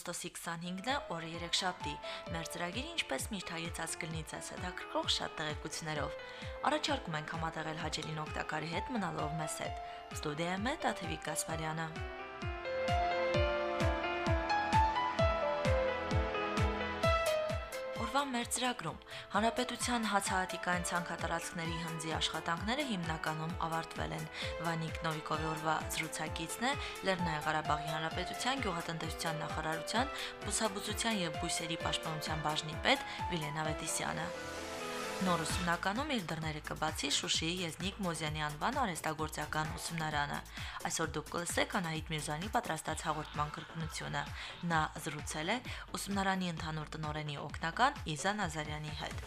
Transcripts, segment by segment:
օգոստոսի 25-ն է, օրը 3 շաբթի։ Մեր ծրագիրը ինչպես միշտ հայեցած կլինի ցես հետաքրքրող շատ տեղեկություններով։ Առաջարկում ենք համատեղել հաճելին օգտակարի հետ մնալով մեզ հետ։ Ստուդիայում է Տաթևիկ Գասպարյանը։ մեր ծրագրում Հանրապետության հացահատիկային ցանքատարածքների հնձի աշխատանքները հիմնականում ավարտվել են։ Վանիկ Նովիկովի օրվա զրուցակիցն է Լեռնային Ղարաբաղի Հանրապետության գյուղատնտեսության նախարարության բուսաբուծության եւ բույսերի պաշտպանության բաժնի պետ Վիլեն Ավետիսյանը։ Նոր ուսումնականում իր դռները կբացի Շուշիի Եզնիկ Մոզյանի անվան արհեստագործական ուսումնարանը։ Այսօր դուք կլսեք Անահիտ Միրզյանի պատրաստած հաղորդման կրկնությունը։ Նա զրուցել է ուսումնարանի ընդհանուր տնօրենի օգնական Իզա Նազարյանի հետ։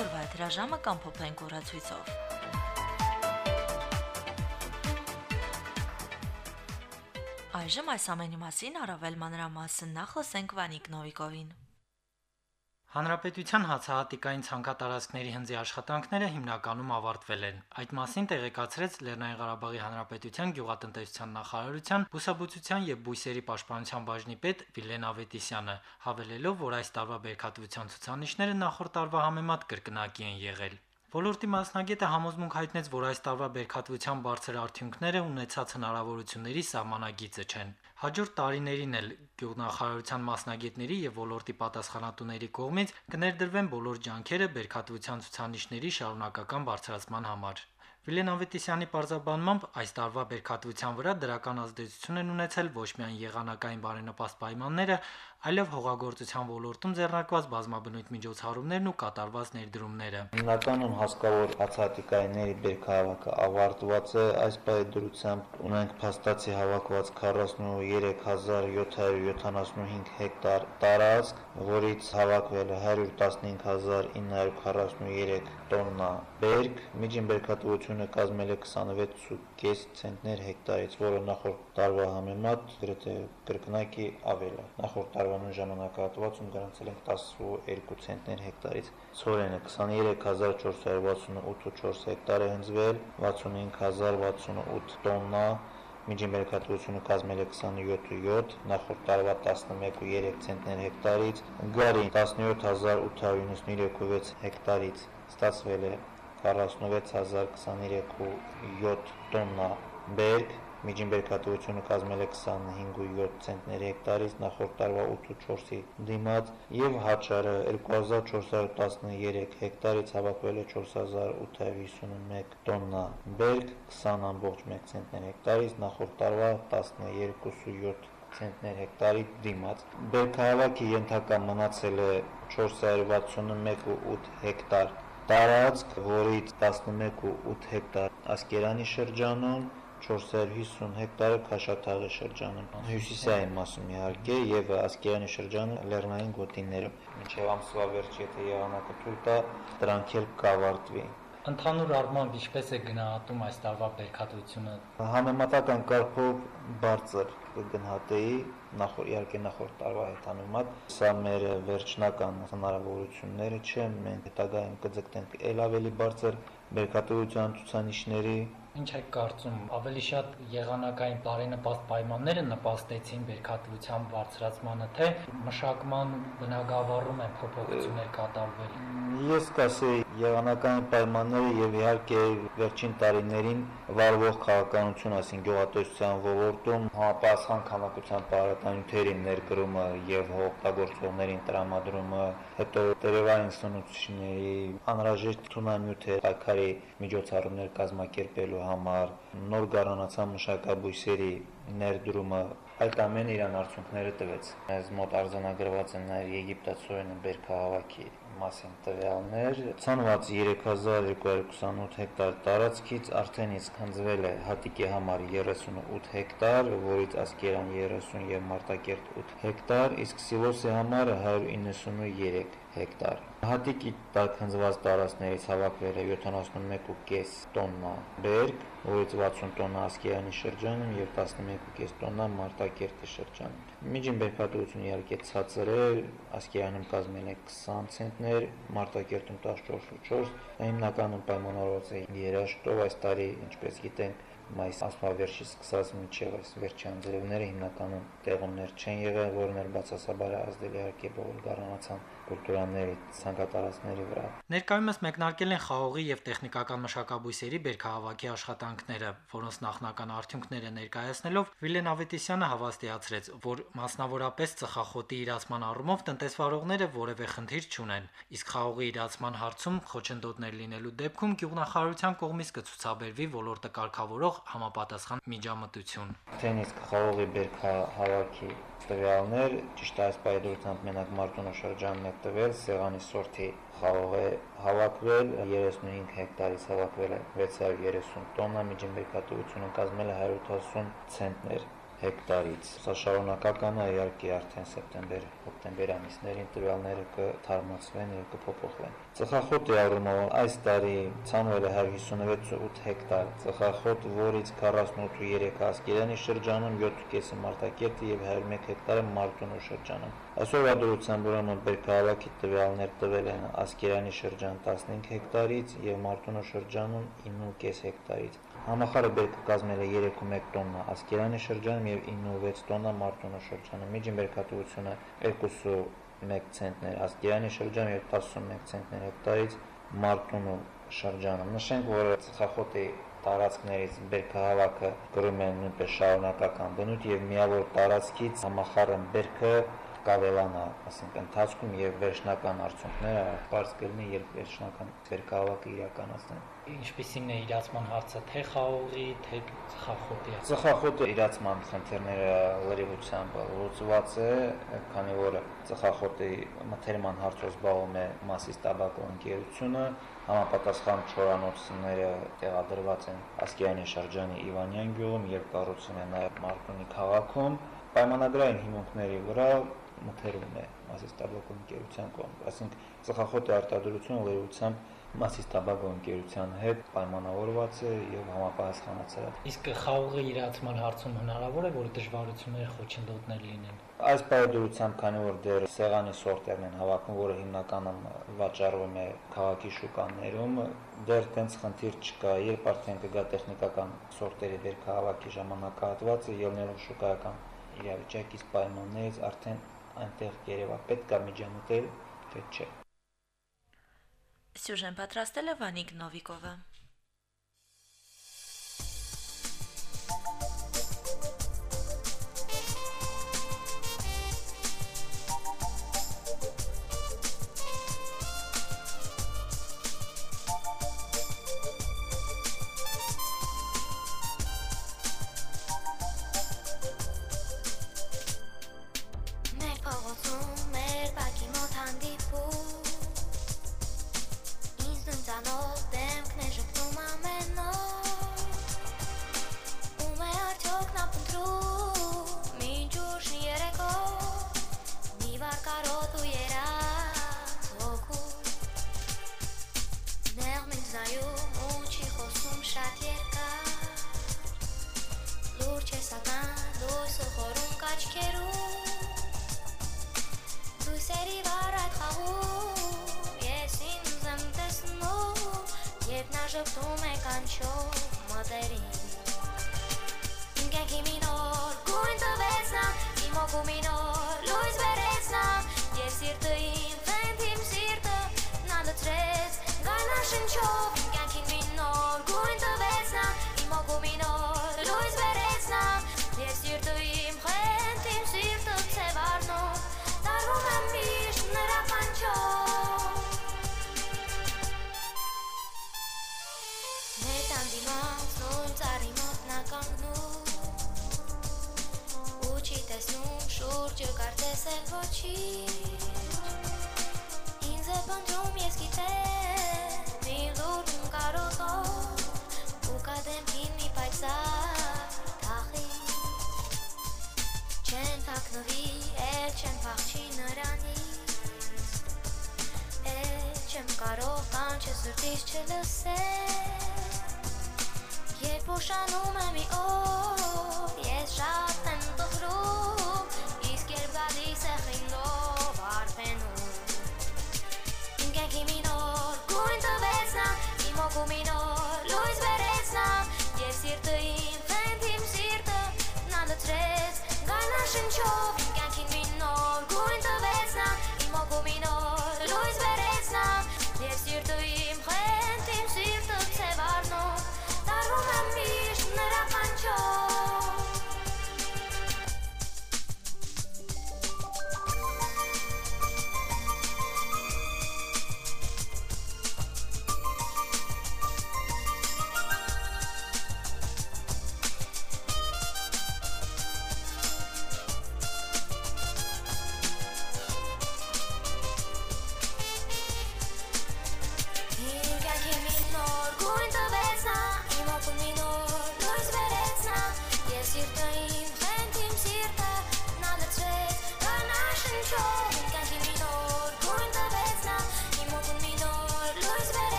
Օրվա հրաժամը կամ փոփենք օրացույցով։ Այժմ այս ամենի մասին առավել մանրամասն նախ լսենք Վանիկ Նովիկովին։ Հանրապետության հացահատիկային ցանկատարածքների հնձի աշխատանքները հիմնականում ավարտվել են։ Այդ մասին տեղեկացրեց Լեռնային Ղարաբաղի Հանրապետության գյուղատնտեսության նախարարության բուսաբուծության եւ բույսերի պաշտպանության բաժնի պետ Վիլեն Ավետիսյանը, հավելելով, որ այս տարվա բերքատվության ցուցանիշները նախորդ տարվա համեմատ կրկնակի են եղել։ Ոլորտի մասնագետը համոզմունք հայտնեց, որ այս տարվա բերքատվության բարձր արդյունքները ունեցած հնարավորությունների սահմանագիծը չեն։ Հաջորդ տարիներին էլ գյուղնախարարության մասնագետների եւ ոլորտի պատասխանատուների կողմից կներդրվեն բոլոր ջանքերը բերքատվության ցուցանիշների շարունակական բարձրացման համար։ Վիլեն Ավետիսյանի պարզաբանմամբ այս տարվա բերքատվության վրա դրական ազդեցություն են ունեցել ոչ միայն եղանակային բարենպաստ պայմանները, այլև հողագործության ոլորտում ձեռնարկված բազմաբնույթ միջոցառումներն ու կատարված ներդրումները։ Հիմնականում հսկավոր հացատիկայինների բերքահավաքը ավարտված է, այս պայդրությամբ ունենք փաստացի հավաքված 43775 հեկտար տարածք, որից հավաքվել է 115943 տոննա բերք, միջին բերքատվությունը կազմել է 26.5 ցենտներ հեկտարից, որը նախորդ տարվա համեմատ գրեթե կրկնակի ավել է։ Նախորդ տարվա տարվա նույն ժամանակահատվածում գրանցել ենք 12 ցենտներ հեկտարից։ Ցորենը 23468.4 հեկտար է հնձվել, 65068 տոննա, միջին բերքատվությունը կազմել է 27.7, նախորդ տարվա 11.3 ցենտներ հեկտարից, գարի 17893.6 հեկտարից ստացվել է 46023.7 տոննա բերք, Միջին բերքատվությունը կազմել է 25.7 ցենտներ հեկտարից նախորդ տարվա 8.4-ի դիմաց եւ հաճարը 2413 հեկտարից հավաքվել է 4851 տոննա բերք 20.1 ցենտներ հեկտարից նախորդ տարվա 12.7 ցենտներ հեկտարի դիմաց։ Բերքահավաքի ենթակա մնացել է 461.8 հեկտար տարածք, որից 11.8 հեկտար Ասկերանի շրջանում, 450 հեկտարը Քաշաթաղի շրջանում, հյուսիսային մասում իհարկե եւ Ասկերանի շրջանը Լեռնային գոտիներում։ Մինչեւ ամսվա վերջ, եթե եղանակը թույլ տա, դրանք էլ կավարտվի։ Ընդհանուր առմամբ ինչպես է գնահատում այս տարվա բերքատվությունը։ Համեմատական կարգով բարձր կգնահատեի նախորդ իհարկե նախորդ տարվա հետ համեմատ սա մեր վերջնական հնարավորությունները չէ մենք հետագայում կձգտենք ել ավելի բարձր բերքատվության ցուցանիշների Ինչ եք կարծում, ավելի շատ եղանակային բարենպաստ պայմանները նպաստեցին բերքատվության բարձրացմանը, թե մշակման բնագավառում են փոփոխություններ կատարվել։ Ես կասեի եղանակային պայմանները եւ իհարկե վերջին տարիներին վարվող քաղաքականություն, ասին գյուղատնտեսության ոլորտում համապատասխան քանակության պարարտանյութերի ներկրումը եւ հողօգտագործողներին տրամադրումը, հետո տերևային սնուցիչների անհրաժեշտ թունամյութեր, պայքարի միջոցառումներ կազմակերպելու համար, նոր գառնանացան մշակաբույսերի ներդրումը, այդ ամենը իրան արդյունքները տվեց։ Մեզ մոտ արձանագրված են նաև Եգիպտացորենը բերքահավաքի մասին տվյալներ։ Ցանված 3228 հեկտար տարածքից արդեն իսկ հնձվել է հատիկի համար 38 հեկտար, որից ասկերան 30 եւ Մարտակերտ 8 հեկտար, իսկ սիլոսի համար 193 հեկտար։ Հատիկի տակ հնձված տարածքներից հավաքվել է 71.5 տոննա բերք, որից 60 տոննա Ասկերանի շրջանում եւ 11.5 տոննա Մարտակերտի շրջանում։ Միջին բերքատվությունը իհարկե ցածր է, Ասկերանում կազմել է 20 ցենտներ, Մարտակերտում 14.4, հիմնականում պայմանավորված է երաշտով այս տարի, ինչպես գիտենք, մայիս ամսվա սկսած մինչև այս վերջին ձևները հիմնականում տեղումներ չեն եղել, էլ բացասաբար ազդել իհարկե բոլոր գառնանացան կուլտուրաների ցանկատարածների վրա։ Ներկայումս մեկնարկել են խաղողի եւ տեխնիկական մշակաբույսերի բերքահավաքի աշխատանքները, որոնց նախնական արդյունքները ներկայացնելով Վիլեն Ավետիսյանը հավաստիացրեց, որ մասնավորապես ծխախոտի իրացման առումով տնտեսվարողները որևէ խնդիր չունեն, իսկ խաղողի իրացման հարցում խոչընդոտներ լինելու դեպքում գյուղնախարարության կողմից կցուցաբերվի ոլորտը կարգավորող համապատասխան միջամտություն։ Թենիս խաղողի բերքահավաքի տվյալներ, ճիշտ այս պայդրությամբ մենակ Մարտունո շրջանն է տվել, Սեղանի սորթի խաղող է հավաքվել, 35 հեկտարից հավաքվել է 630 տոննա, միջին բերքատվությունը կազմել է 180 ցենտներ հեկտարից։ Սա շարունակական է, իհարկե արդեն սեպտեմբեր, հոկտեմբեր ամիսներին տվյալները կթարմացվեն եւ կփոփոխվեն։ Ծխախոտի առումով այս տարի ցանվել է 156.8 հեկտար ծխախոտ, որից 48.3 ասկերանի շրջանում, 7.5-ը Մարտակերտի եւ 101 հեկտարը Մարտունու շրջանում։ Այսօրվա դրությամբ ուրեմն Բերքահավաքի տվյալներ տվել են ասկերանի շրջան 15 հեկտարից եւ Մարտունու շրջանում 9.5 հեկտարից։ Համախառը բերքը կազմել է 3.1 տոննա ասկերանի շրջանում եւ 9.6 տոննա մարտոնո շրջանում։ Միջին բերքատվությունը 2.1 ցենտներ ասկերանի շրջանում եւ 11 ցենտներ հեկտարից մարտոնո շրջանում։ Նշենք, որ ծխախոտի տարածքներից բերքահավաքը գրում են նույնպես շարունակական բնույթ եւ միավոր տարածքից համախառն բերքը կավելանա, ասենք ընթացքում եւ վերջնական արդյունքները բարձ կլինի, երբ վերջնական բերքահավաքը իրականացնեն ինչպիսին է իրացման հարցը թե խաղողի, թե ծխախոտի։ Ծխախոտը իրացման խնդիրները լրիվությամբ լուծված է, քանի որ ծխախոտի մթերման հարցով զբաղվում է Մասիս տաբակո ընկերությունը, համապատասխան չորանոցները տեղադրված են Ասկերանի շրջանի Իվանյան գյուղում եւ կառուցվում են նաեւ Մարտունի քաղաքում պայմանագրային հիմունքների վրա մթերում է Մասիս տաբակո ընկերության կողմից, այսինքն ծխախոտի արտադրությունը լրիվությամբ Մասիս տաբակո ընկերության հետ պայմանավորված է եւ համապատասխանացել է։ Իսկ խաղողի իրացման հարցում հնարավոր է, որ դժվարություններ խոչընդոտներ լինեն։ Այս բարդությամբ, քանի որ դեռ սեղանի սորտերն են հավաքում, որը հիմնականում վաճառվում է քաղաքի շուկաներում, դեռ տենց խնդիր չկա, երբ արդեն կգա տեխնիկական սորտերի դերքահավաքի ժամանակահատվածը ելնելով շուկայական իրավիճակից պայմաններից արդեն այնտեղ երևա պետք է միջամտել, թե չէ։ Սյուժեն պատրաստել է Վանիկ Նովիկովը։ já tô mais show. Սրտից չլսել Երբ ուշանում եմ մի օր, ես շատ եմ տխրում, իսկ երբ գալիս է խիլով արփենում։ Իմ կյանքի մի նոր գույն տվեց նա, իմ օգու մի նոր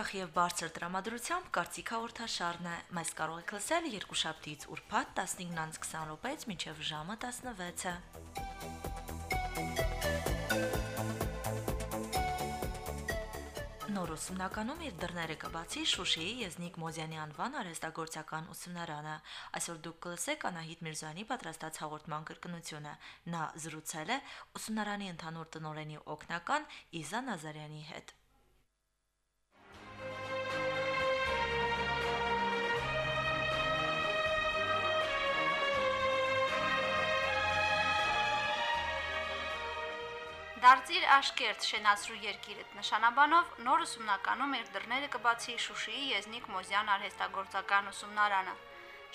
ուրախ եւ բարձր տրամադրությամբ կարծիք հաղորդաշարն է։ Մեզ կարող եք լսել երկուշաբթից ուրբաթ 15-ից 20 րոպեից մինչև ժամը 16-ը։ Նոր ուսումնականում իր դռները կբացի Շուշիի Եզնիկ Մոզյանի անվան արհեստագործական ուսումնարանը։ Այսօր դուք կլսեք Անահիտ Միրզոյանի պատրաստած հաղորդման կրկնությունը։ Նա զրուցել է ուսումնարանի ընդհանուր տնօրենի օգնական Իզա Նազարյանի հետ։ Դարձիր աշկերտ շենացրու երկիրդ նշանաբանով նոր ուսումնականում իր դռները կբացի Շուշիի Եզնիկ Մոզյան արհեստագործական ուսումնարանը։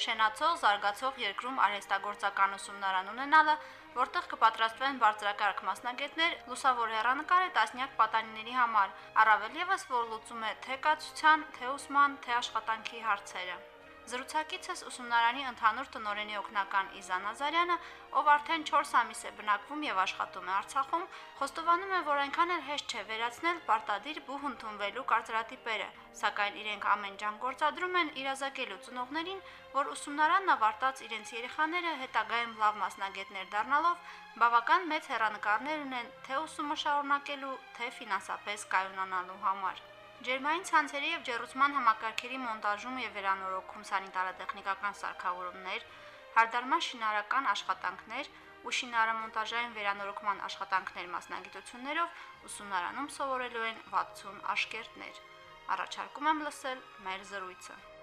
Շենացող զարգացող երկրում արհեստագործական ուսումնարան ունենալը, որտեղ կպատրաստվեն բարձրակարգ մասնագետներ, լուսավոր հեռանկար է տասնյակ պատանիների համար, առավել եւս որ լուծում է թե կացության, թե ուսման, թե աշխատանքի հարցերը։ Զրուցակիցս ուսումնարանի ընդհանուր տնօրենի օգնական Իզա Նազարյանը, ով արդեն 4 ամիս է բնակվում եւ աշխատում է Արցախում, խոստովանում է, որ այնքան էլ հեշտ չէ վերացնել պարտադիր բուհ ընդունվելու կարծրատիպերը, սակայն իրենք ամեն ջան գործադրում են իրազեկելու ծնողներին, որ ուսումնարանն ավարտած իրենց երեխաները հետագայում լավ մասնագետներ դառնալով բավական մեծ հերանեկարներ ունեն թե ուսումը շարունակելու, թե ֆինանսապես կայունանալու համար։ Ջերմային ցանցերի եւ ջերուցման համակարգերի մոնտաժում եւ վերանորոգում սանիտարատեխնիկական սարքավորումներ, հարդարման շինարական աշխատանքներ ու շինարարմոնտաժային վերանորոգման աշխատանքներ մասնագիտություններով ուսումնարանում սովորելու են 60 աշկերտներ։ Առաջարկում եմ լսել մեր զրույցը։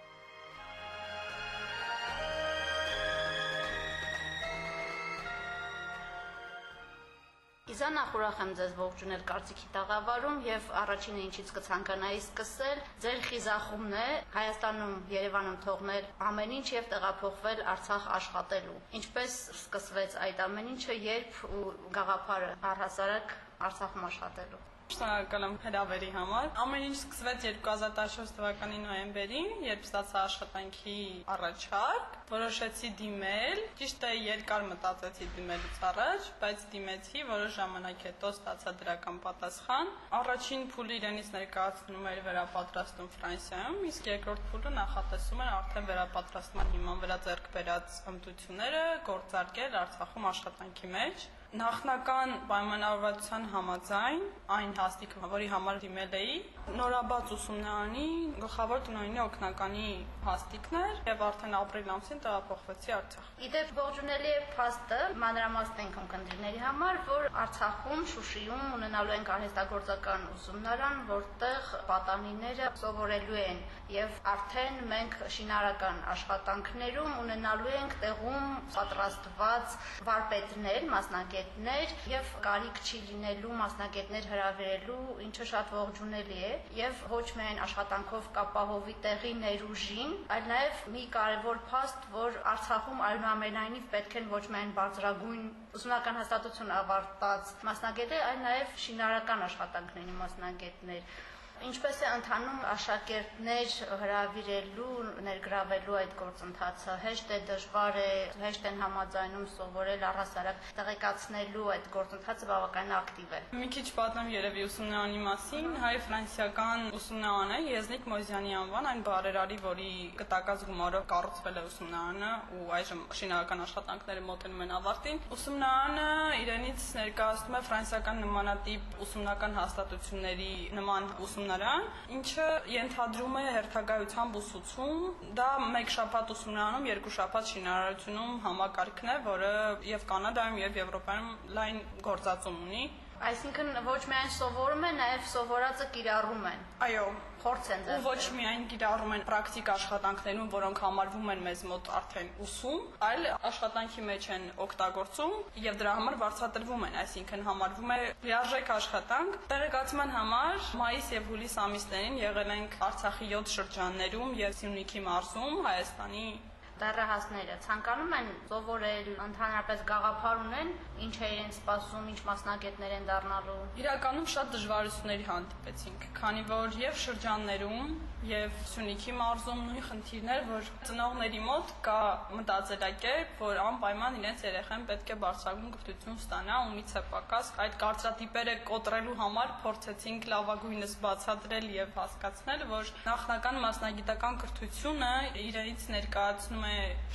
Իզան ախուրախ եմ ձեզ ողջունել կարծիքի տաղավարում եւ առաջինը ինչից կցանկանայի սկսել ձեր խիզախումն է Հայաստանում Երևանում թողնել ամեն ինչ եւ տեղափոխվել Արցախ աշխատելու։ Ինչպես սկսվեց այդ ամեն ինչը, երբ ու գաղափարը առհասարակ Արցախում աշխատելու։ Շնորհակալ եմ հրավերի համար։ Ամեն ինչ սկսվեց 2014 թվականի նոյեմբերին, երբ ստացա աշխատանքի առաջարկ, որոշեցի դիմել։ Ճիշտ է, երկար մտածեցի դիմելուց առաջ, բայց դիմեցի, որոշ ժամանակ հետո ստացա դրական պատասխան։ Առաջին փուլը իրենից ներկայացնում էր վերապատրաստում Ֆրանսիայում, իսկ երկրորդ փուլը նախատեսում էր արդեն վերապատրաստման հիման վրա ձեռք բերած հմտությունները գործարկել Արցախում աշխատանքի մեջ նախնական պայմանավորվածության համաձայն այն հաստիկը, որի համար դիմել էի, նորաբաց ուսումնարանի գլխավոր տնօրենի օգնականի հաստիկն էր եւ արդեն ապրիլ ամսին տեղափոխվեցի Արցախ։ Իդեպ ողջունելի է փաստը մանրամասնենք ունկնդիրների համար, որ Արցախում, Շուշիում ունենալու են արհեստագործական ուսումնարան, որտեղ պատանիները սովորելու են եւ արդեն մենք շինարական աշխատանքներում ունենալու ենք տեղում պատրաստված վարպետներ, մասնագետներ եւ կարիք չի լինելու մասնագետներ հրավիրելու, ինչը շատ ողջունելի է եւ ոչ միայն աշխատանքով կապահովի տեղի ներուժին, այլ նաեւ մի կարևոր փաստ, որ Արցախում այնուամենայնիվ պետք են ոչ միայն բարձրագույն ուսումնական հաստատություն ավարտած մասնագետներ, այլ նաեւ շինարական աշխատանքների մասնագետներ Ինչպես է ընթանում աշակերտներ հրավիրելու, ներգրավելու այդ գործընթացը։ Հեշտ է, դժվար է, հեշտ են համաձայնում սովորել առհասարակ տեղեկացնելու այդ գործընթացը բավական ակտիվ է։ Մի քիչ պատմեմ երևի ուսումնարանի մասին։ Հայ-ֆրանսիական ուսումնարանը Եզնիկ Մոզյանի անվան այն բարերարի, որի կտակած գումարով կառուցվել է ուսումնարանը ու այժմ շինարարական աշխատանքները մոտենում են ավարտին։ Ուսումնարանը իրենից ներկայացնում է ֆրանսիական նմանատիպ ուսումնական հաստատությունների նման ուսումնարան ուսումնարան, ինչը ենթադրում է հերթագայությամբ ուսուցում։ Դա մեկ շաբաթ ուսումնարանում, երկու շաբաթ շինարարությունում համակարգն է, որը եւ Կանադայում եւ Եվրոպայում լայն գործածում ունի։ Այսինքն ոչ միայն սովորում են, նաև սովորածը կիրառում են։ Այո, փորձ են ձեռք։ Ու ոչ միայն կիրառում են պրակտիկ աշխատանքներում, որոնք համարվում են մեզ մոտ արդեն ուսում, այլ աշխատանքի մեջ են օգտագործում եւ դրա համար վարձատրվում են, այսինքն համարվում է լիարժեք աշխատանք։ Տեղեկացման համար մայիս եւ հուլիս ամիսներին եղել ենք Արցախի 7 շրջաններում եւ Սյունիքի մարզում, Հայաստանի դեռահասները ցանկանում են սովորել, ընդհանրապես գաղափար ունեն, ինչ է իրենց սպասում, ինչ մասնագետներ են դառնալու։ Իրականում շատ դժվարությունների հանդիպեցինք, քանի որ եւ շրջաններում եւ Սյունիքի մարզում նույն խնդիրներ, որ ծնողների մոտ կա մտածելակերպ, որ անպայման իրենց երեխան պետք է բարձրագույն կրթություն ստանա, ումից է պակաս։ Այդ կարծրատիպերը կոտրելու համար փորձեցինք լավագույնս բացատրել եւ հասկացնել, որ նախնական մասնագիտական կրթությունը իրենից ներկայացնում է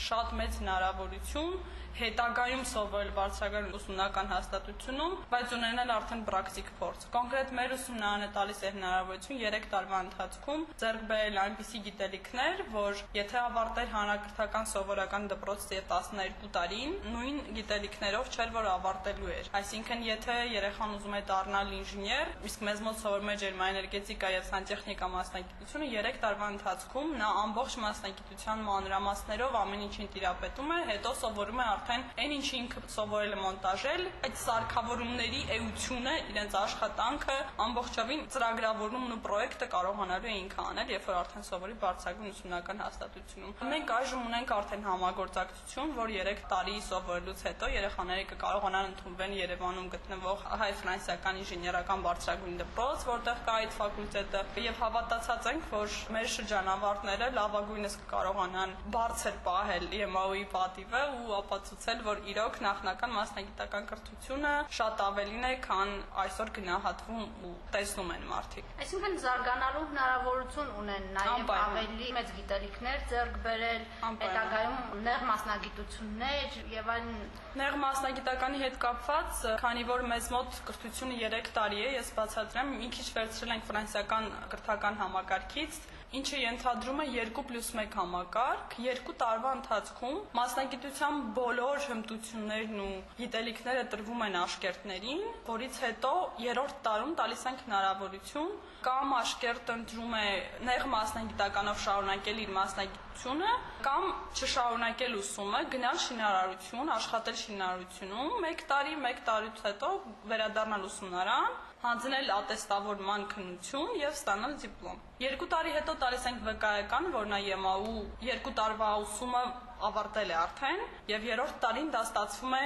շատ մեծ հնարավորություն հետագայում սովորել բարձրագույն ուսումնական հաստատությունում, բայց ունենալ արդեն պրակտիկ փորձ։ Կոնկրետ մեր ուսումնարանը տալիս է հնարավորություն 3 տարվա ընթացքում ձեռք բերել այնպիսի գիտելիքներ, որ եթե ավարտեր հանրակրթական սովորական դպրոցը 12 տարին, նույն գիտելիքներով չէր որ ավարտելու էր։ Այսինքն, եթե երեխան ուզում է դառնալ ինժեներ, իսկ մեզ մոտ սովորում է ջերմաէներգետիկա եւ սանտեխնիկա մասնագիտությունը 3 տարվա ընթացքում նա ամբողջ մասնագիտության մանրամասներով ամեն ինչին տիրապետում է, հետո սովորում է արդեն այն ինչ ինքը սովորել է մոնտաժել, այդ սարքավորումների էությունը, իրենց աշխատանքը ամբողջովին ծրագրավորումն ու պրոյեկտը կարողանալու է ինքը անել, երբ որ արդեն սովորի բարձրագույն ուսումնական հաստատությունում։ Մենք այժմ ունենք արդեն համագործակցություն, որ 3 տարի սովորելուց հետո երեխաները կկարողանան ընդունվել Երևանում գտնվող հայ-ֆրանսիական ինժեներական բարձրագույն դպրոց, որտեղ կա այդ ֆակուլտետը, եւ հավատացած ենք, որ մեր շրջանավարտները լավագույնս կկարողանան բարձր պահել ԵՄԱՈ-ի պատիվը ու ապացուցել, որ իրոք նախնական մասնագիտական կրթությունը շատ ավելին է, քան այսօր գնահատվում ու տեսնում են մարդիկ։ Այսինքն զարգանալու հնարավորություն ունեն նաև ավելի մեծ գիտելիքներ ձեռք բերել, հետագայում նեղ մասնագիտություններ եւ այլն Նեղ մասնագիտականի հետ կապված, քանի որ մեզ մոտ կրթությունը 3 տարի է, ես բացատրեմ, մի քիչ վերցրել ենք ֆրանսիական կրթական համակարգից, ինչը ենթադրում է 2+1 համակարգ, երկու տարվա ընթացքում մասնագիտության բոլոր հմտություններն ու գիտելիքները տրվում են աշկերտներին, որից հետո երրորդ տարում տալիս ենք հնարավորություն կամ աշկերտը ընտրում է նեղ մասնագիտականով շարունակել իր մասնագիտությունը կամ չշարունակել ուսումը, գնալ շինարարություն, աշխատել շինարարությունում 1 տարի, 1 տարուց հետո վերադառնալ ուսումնարան, հանձնել ատեստավորման քննություն եւ ստանալ դիպլոմ։ Երկու տարի հետո տալիս ենք վկայական, որ նա ԵՄԱ-ու երկու տարվա ուսումը ավարտել է արդեն եւ երրորդ տարին դա ստացվում է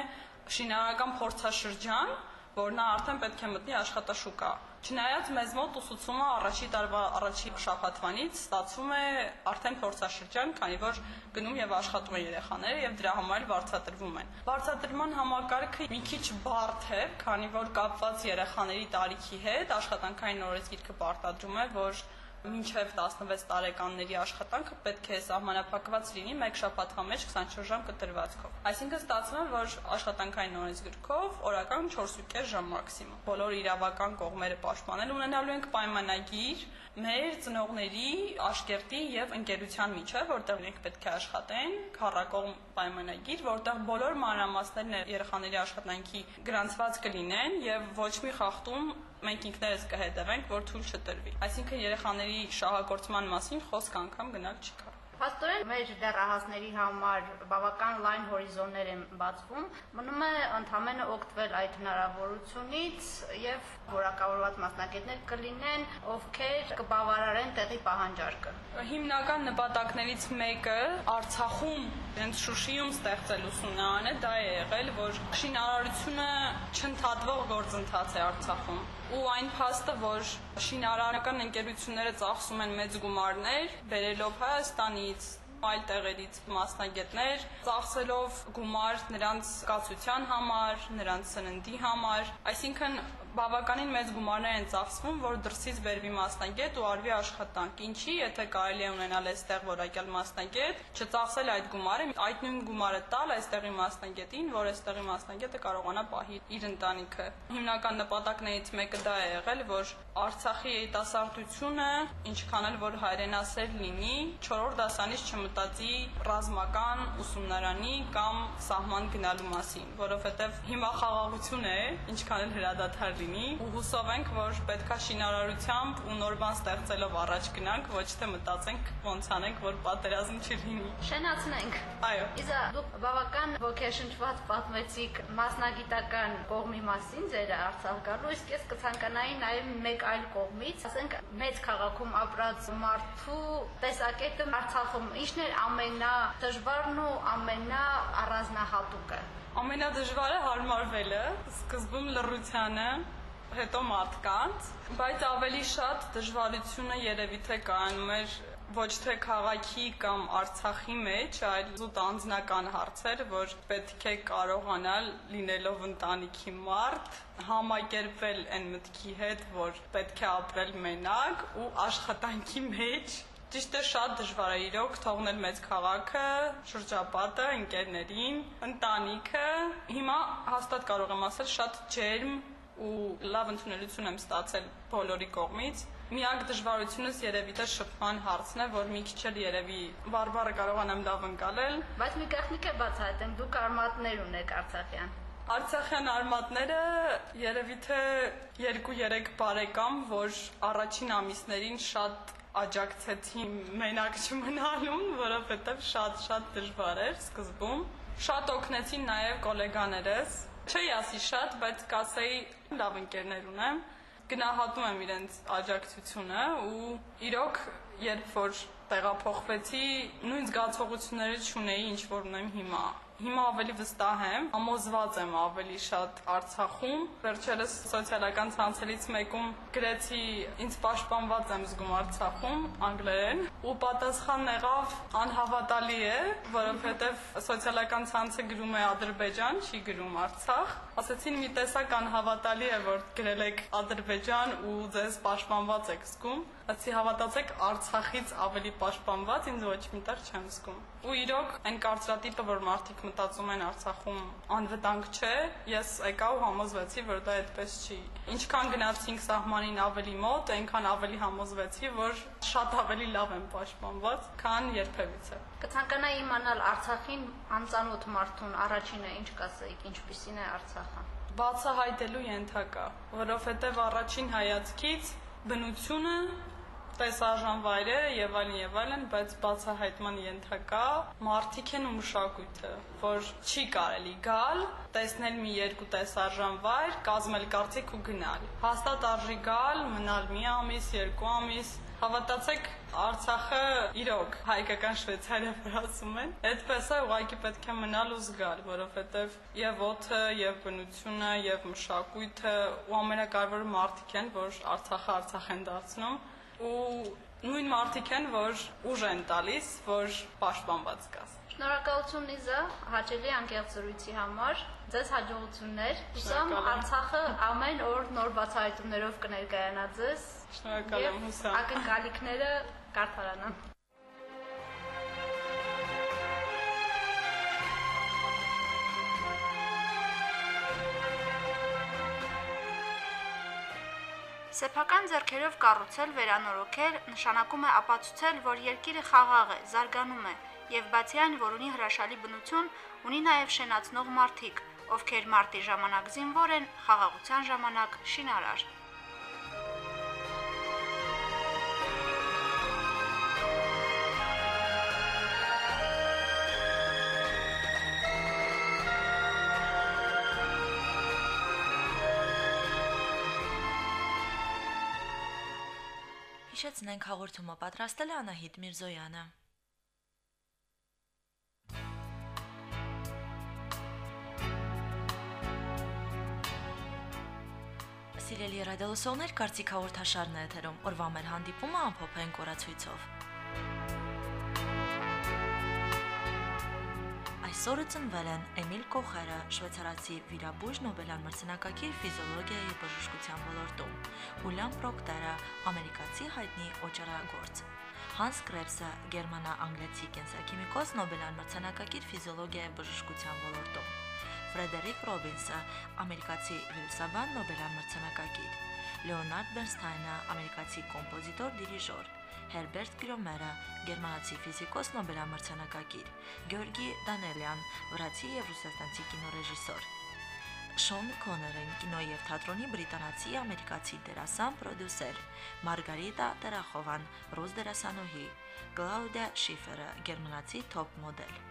շինարարական փորձաշրջան, որ նա արդեն պետք է մտնի աշխատաշուկա։ Չնայած մեզ մոտ ուսուցումը առաջի տարվա առաջի շաբաթվանից ստացվում է արդեն փորձաշրջան, քանի որ գնում եւ աշխատում են երեխաները եւ դրա համար վարձատրվում են։ Վարձատրման համակարգը մի քիչ բարդ է, քանի որ կապված երեխաների տարիքի հետ աշխատանքային օրենսգիրքը պարտադրում է, որ մինչև 16 տարեկանների աշխատանքը պետք է սահմանափակված լինի 1 շաբաթվա մեջ 24 ժամ կտրվածքով։ Այսինքն ստացվում է, որ աշխատանքային օրենսգրքով օրական 4.5 ժամ մաքսիմում։ Բոլոր իրավական կողմերը պաշտպանել ունենալու ենք պայմանագիր մեր ծնողների, աշկերտի եւ ընկերության միջև, որտեղ իրենք պետք է աշխատեն, քառակողմ պայմանագիր, որտեղ բոլոր մանրամասներն երեխաների աշխատանքի գրանցված կլինեն եւ ոչ մի խախտում մենք ինքներս կհետևենք, որ թույլ չտրվի։ Այսինքն երեխաների շահագործման մասին խոսք անգամ գնալ չի կարող։ Փաստորեն մեր դեռահասների համար բավական լայն հորիզոններ են բացվում։ Մնում է ընդհանրապես օգտվել այդ հնարավորությունից եւ որակավորված մասնագետներ կլինեն, ովքեր կբավարարեն տեղի պահանջարկը։ Հիմնական նպատակներից մեկը Արցախում, հենց Շուշիում ստեղծել ուսումնարանը դա է եղել, որ շինարարությունը չընդհատվող գործընթաց է Արցախում ու այն փաստը, որ շինարարական ընկերությունները ծախսում են մեծ գումարներ, բերելով Հայաստանից, այլ տեղերից մասնագետներ, ծախսելով գումար նրանց կացության համար, նրանց սննդի համար, այսինքն բավականին մեծ գումարներ են ծախսվում, որ դրսից բերվի մասնագետ ու արվի աշխատանք։ Ինչի, եթե կարելի է ունենալ այստեղ որակյալ մասնագետ, չծախսել այդ գումարը, այդ նույն գումարը տալ այստեղի մասնագետին, որ այստեղի մասնագետը կարողանա պահի իր ընտանիքը։ Հիմնական նպատակներից մեկը դա է եղել, որ Արցախի երիտասարդությունը, ինչքան էլ որ հայրենասեր լինի, 4-րդ դասանից չմտածի ռազմական ուսումնարանի կամ սահման գնալու մասին, որովհետև հիմա խաղաղություն է, ինչքան էլ հրադադար լինի ու հուսով ենք, որ պետքա շինարարությամբ ու նոր բան ստեղծելով առաջ գնանք, ոչ թե մտածենք ոնց անենք, որ պատերազմ չլինի։ Շենացնենք։ Այո։ Իզա դուք բավական ոգեշնչված պատմեցիք մասնագիտական կողմի մասին ձեր Արցախ գալու, իսկ ես կցանկանայի նաև մեկ այլ կողմից, ասենք մեծ քաղաքում ապրած մարդու տեսակետը Արցախում ինչն է ամենադժվարն ու ամենաառանձնահատուկը։ Ամենադժվարը հարմարվելը, սկզբում լռությանը, հետո մարդկանց, բայց ավելի շատ դժվարությունը երևի թե կայանում էր ոչ թե քաղաքի կամ Արցախի մեջ, այլ զուտ անձնական հարցեր, որ պետք է կարողանալ լինելով ընտանիքի մարդ, համակերպվել այն մտքի հետ, որ պետք է ապրել մենակ ու աշխատանքի մեջ Ճիշտ է շատ դժվար է իրոք թողնել մեծ քաղաքը, շրջապատը, ընկերներին, ընտանիքը։ Հիմա հաստատ կարող եմ ասել շատ ջերմ ու լավ ընդունելություն եմ ստացել բոլորի կողմից։ Միակ դժվարությունս երևի թե շփման հարցն է, որ մի քիչ էլ երևի բարբառը կարողանամ լավ ընկալել։ Բայց մի տեխնիկ է բացահայտենք, դուք արմատներ ունեք Արցախյան։ Արցախյան արմատները երևի թե 2-3 բարեկամ, որ առաջին ամիսներին շատ աջակցեցին մենակ չմնալուն, որովհետև շատ-շատ դժվար էր սկզբում։ Շատ օգնեցին նաև գոլեգաներս։ Չի ասի շատ, բայց կասեի լավ ընկերներ ունեմ։ Գնահատում եմ իրենց աջակցությունը ու իրոք երբ որ տեղափոխվեցի, նույն զգացողությունները չունեի, ինչ որ ունեմ հիմա հիմա ավելի վստահ եմ, համոզված եմ ավելի շատ Արցախում։ Վերջերս սոցիալական ցանցերից մեկում գրեցի ինձ պաշտպանված եմ զգում Արցախում անգլերեն ու պատասխանն եղավ անհավատալի է, որովհետև սոցիալական ցանցը գրում է Ադրբեջան, չի գրում Արցախ։ Ասացին մի տեսակ անհավատալի է, որ գրել եք Ադրբեջան ու ձեզ պաշտպանված եք զգում։ Ասի հավատացեք Արցախից ավելի պաշտպանված ինձ ոչ մի տեղ չեմ զգում։ Ու իրոք այն կարծրատիպը, որ մարդիկ մտածում են Արցախում անվտանգ չէ, ես եկա ու համոզվեցի, որ դա այդպես չի։ Ինչքան գնացինք սահմանին ավելի մոտ, այնքան ավելի համոզվեցի, որ շատ ավելի լավ եմ պաշտպանված, քան երբևիցե։ Կցանկանայի իմանալ Արցախին անծանոթ մարդուն առաջինը ինչ կասեիք, ինչպիսին է Արցախը։ Բացահայտելու ենթակա, որովհետև առաջին հայացքից բնությունը տեսարժան վայրերը եւ այլն եւ այլն, բայց բացահայտման ենթակա մարդիկ են ու մշակույթը, որ չի կարելի գալ, տեսնել մի երկու տեսարժան վայր, կազմել կարծիք ու գնալ։ Հաստատ արժի գալ, մնալ մի ամիս, երկու ամիս, Հավատացեք, Արցախը իրոք հայկական Շվեյցարիա վրացում են։ Այդպես է, ուղղակի պետք է մնալ ու զգալ, որովհետև եւ օդը, եւ բնությունը, եւ մշակույթը ու ամենակարևորը մարդիկ են, որ Արցախը Արցախ են դարձնում ու նույն մարդիկ են, որ ուժ են տալիս, որ պաշտպանված կաս։ Շնորհակալություն Լիզա, հաճելի անկեղծ զրույցի համար։ Ձեզ հաջողություններ։ Հուսամ Արցախը ամեն օր նոր բացահայտումներով կներկայանա ձեզ։ Շնորհակալ եմ, հուսամ։ Ակնկալիքները կարդարանան։ Սեփական ձեռքերով կառուցել, վերանորոգել նշանակում է ապացուցել, որ երկիրը խաղաղ է, զարգանում է, եւ բացի այն, որ ունի հրաշալի բնություն, ունի նաեւ շենացնող մարդիկ, ովքեր մարտի ժամանակ զինվոր են, խաղաղության ժամանակ շինարար։ Հիշեցնենք հաղորդումը պատրաստել է Անահիտ Միրզոյանը։ Սիրելի ռադիոլսողներ, կարծիք հաղորդաշարն է եթերում։ Օրվա մեր հանդիպումը ամփոփեն կորացույցով։ Այսօրը ծնվել են Էմիլ Կոխերը, շվեյցարացի վիրաբույժ Նոբելյան մրցանակակիր ֆիզիոլոգիայի բժշկության ոլորտում, Հուլիան Պրոկտերը, ամերիկացի հայտնի օճառագործ, Հանս Կրեպսը, գերմանա-անգլիացի կենսաքիմիկոս Նոբելյան մրցանակակիր ֆիզիոլոգիայի բժշկության ոլորտում, Ֆրեդերիկ Ռոբինսը, ամերիկացի վիրուսաբան Նոբելյան մրցանակակիր, Լեոնարդ Բերնստայնը, ամերիկացի կոմպոզիտոր, դիրիժոր, Հերբերտ Գրոմերը, գերմանացի ֆիզիկոս Նոբելամրցանակակիր, Գեորգի Դանելյան, վրացի եւ ռուսաստանցի կինոռեժիսոր։ Շոն Քոներն, կինոյի եւ թատրոնի բրիտանացի ամերիկացի դերասան, պրոդյուսեր, Մարգարիտա Տերախովան, ռուս դերասանուհի, Կլաուդիա Շիֆերը, գերմանացի թոփ մոդել։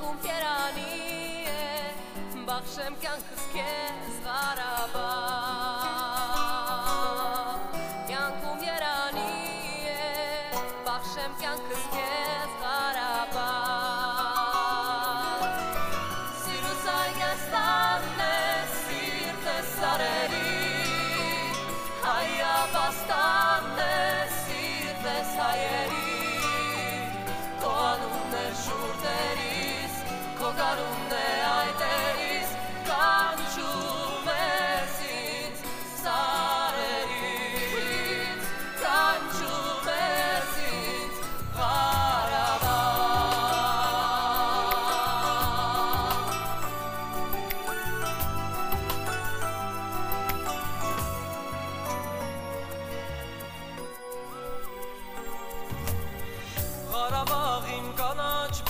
Կյանքում կերանի է Բախշեմ կյանքս կեզ Ղարաբաղ Hakan aç